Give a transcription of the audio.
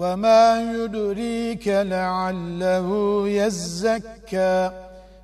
وما يدريك لعله يزكى